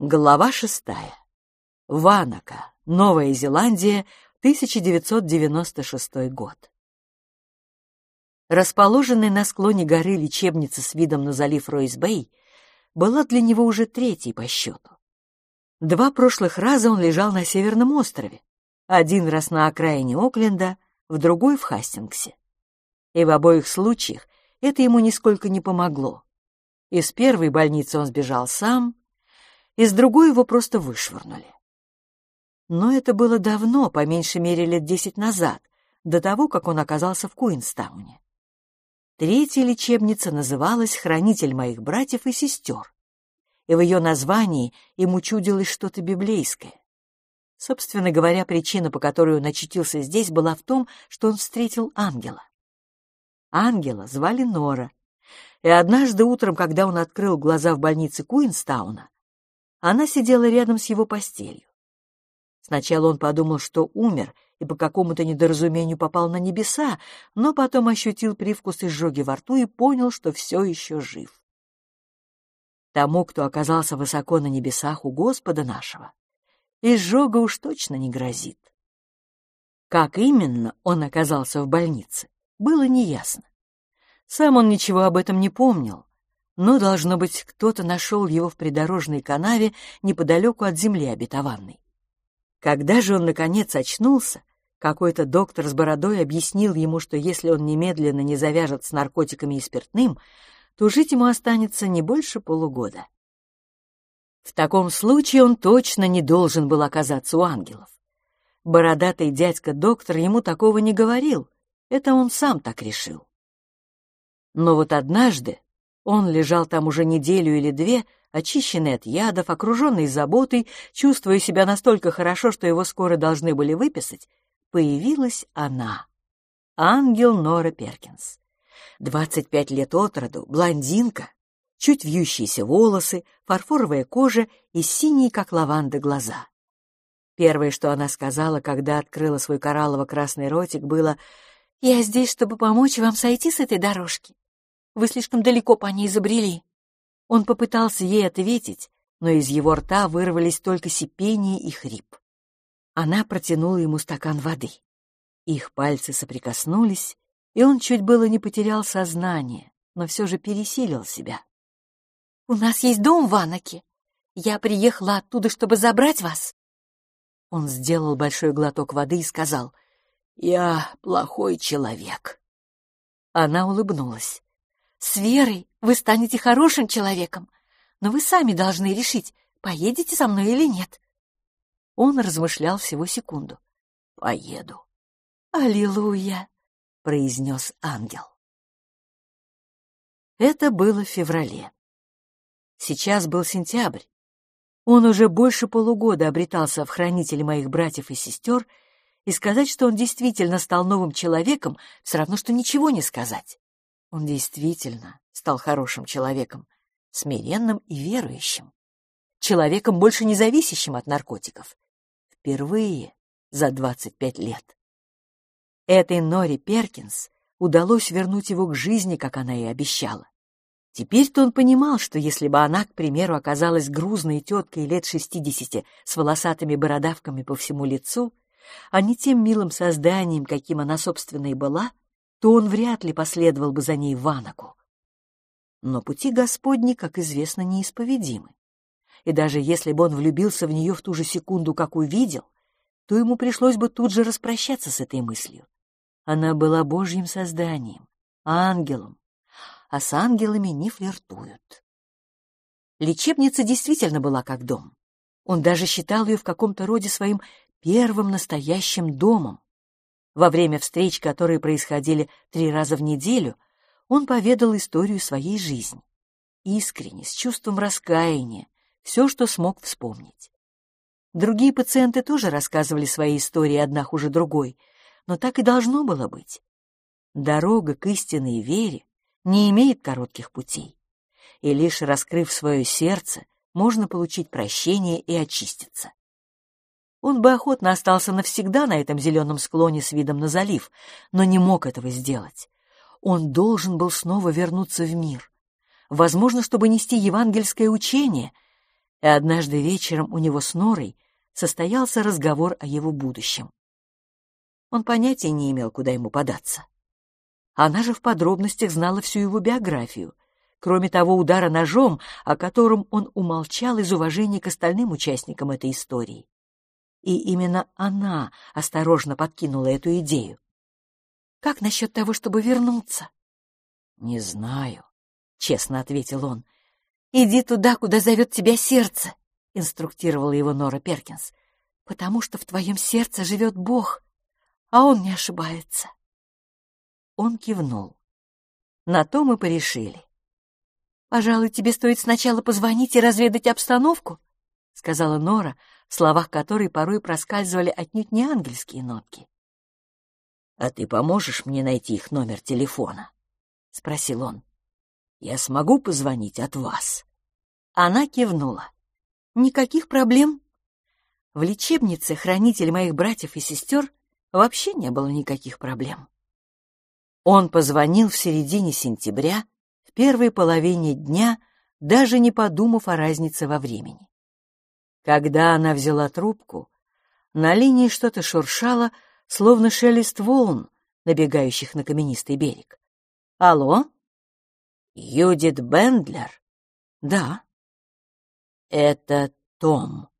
Глава шестая. Ванака, Новая Зеландия, 1996 год. Расположенная на склоне горы лечебница с видом на залив Ройс-Бэй была для него уже третьей по счету. Два прошлых раза он лежал на Северном острове, один раз на окраине Окленда, в другой — в Хастингсе. И в обоих случаях это ему нисколько не помогло. Из первой больницы он сбежал сам, из другой его просто вышвырнули. Но это было давно, по меньшей мере лет десять назад, до того, как он оказался в Куинстауне. Третья лечебница называлась «Хранитель моих братьев и сестер», и в ее названии ему чудилось что-то библейское. Собственно говоря, причина, по которой он очутился здесь, была в том, что он встретил ангела. Ангела звали Нора, и однажды утром, когда он открыл глаза в больнице Куинстауна, она сидела рядом с его постелью. Сначала он подумал, что умер и по какому-то недоразумению попал на небеса, но потом ощутил привкус изжоги во рту и понял, что все еще жив. Тому, кто оказался высоко на небесах у Господа нашего, изжога уж точно не грозит. Как именно он оказался в больнице, было неясно. Сам он ничего об этом не помнил, но, должно быть, кто-то нашел его в придорожной канаве неподалеку от земли обетованной. Когда же он, наконец, очнулся, какой-то доктор с бородой объяснил ему, что если он немедленно не завяжет с наркотиками и спиртным, то жить ему останется не больше полугода. В таком случае он точно не должен был оказаться у ангелов. Бородатый дядька-доктор ему такого не говорил, это он сам так решил. Но вот однажды, он лежал там уже неделю или две, очищенный от ядов, окруженный заботой, чувствуя себя настолько хорошо, что его скоро должны были выписать, появилась она. Ангел Нора Перкинс. Двадцать пять лет от роду, блондинка, чуть вьющиеся волосы, фарфоровая кожа и синие, как лаванда, глаза. Первое, что она сказала, когда открыла свой кораллово-красный ротик, было «Я здесь, чтобы помочь вам сойти с этой дорожки. Вы слишком далеко по ней забрели». Он попытался ей ответить, но из его рта вырвались только сипение и хрип. Она протянула ему стакан воды. Их пальцы соприкоснулись, и он чуть было не потерял сознание, но все же пересилил себя. «У нас есть дом в Анаке. Я приехала оттуда, чтобы забрать вас». Он сделал большой глоток воды и сказал, «Я плохой человек». Она улыбнулась. С верой вы станете хорошим человеком, но вы сами должны решить, поедете со мной или нет. Он размышлял всего секунду. «Поеду». «Аллилуйя!» — произнес ангел. Это было в феврале. Сейчас был сентябрь. Он уже больше полугода обретался в хранителе моих братьев и сестер, и сказать, что он действительно стал новым человеком, все равно, что ничего не сказать. Он действительно стал хорошим человеком, смиренным и верующим. Человеком, больше не зависящим от наркотиков. Впервые за 25 лет. Этой Нори Перкинс удалось вернуть его к жизни, как она и обещала. Теперь-то он понимал, что если бы она, к примеру, оказалась грузной теткой лет шестидесяти с волосатыми бородавками по всему лицу, а не тем милым созданием, каким она, собственно, и была, то он вряд ли последовал бы за ней в Анаку. Но пути Господни, как известно, неисповедимы. И даже если бы он влюбился в нее в ту же секунду, как увидел, то ему пришлось бы тут же распрощаться с этой мыслью. Она была Божьим созданием, ангелом, а с ангелами не флиртуют. Лечебница действительно была как дом. Он даже считал ее в каком-то роде своим первым настоящим домом. Во время встреч, которые происходили три раза в неделю, он поведал историю своей жизни. Искренне, с чувством раскаяния, все, что смог вспомнить. Другие пациенты тоже рассказывали свои истории одна хуже другой, но так и должно было быть. Дорога к истинной вере не имеет коротких путей, и лишь раскрыв свое сердце, можно получить прощение и очиститься. Он бы охотно остался навсегда на этом зеленом склоне с видом на залив, но не мог этого сделать. Он должен был снова вернуться в мир. Возможно, чтобы нести евангельское учение, И однажды вечером у него с Норой состоялся разговор о его будущем. Он понятия не имел, куда ему податься. Она же в подробностях знала всю его биографию, кроме того удара ножом, о котором он умолчал из уважения к остальным участникам этой истории. И именно она осторожно подкинула эту идею. «Как насчет того, чтобы вернуться?» «Не знаю», — честно ответил он. «Иди туда, куда зовет тебя сердце», — инструктировала его Нора Перкинс, «потому что в твоем сердце живет Бог, а он не ошибается». Он кивнул. На то мы порешили. «Пожалуй, тебе стоит сначала позвонить и разведать обстановку», — сказала Нора, в словах которой порой проскальзывали отнюдь не ангельские нотки. «А ты поможешь мне найти их номер телефона?» — спросил он. «Я смогу позвонить от вас?» Она кивнула. «Никаких проблем. В лечебнице хранитель моих братьев и сестер вообще не было никаких проблем». Он позвонил в середине сентября, в первой половине дня, даже не подумав о разнице во времени. Когда она взяла трубку, на линии что-то шуршало, словно шелест волн, набегающих на каменистый берег. «Алло? Юдит Бендлер?» «Да». «Это Том»,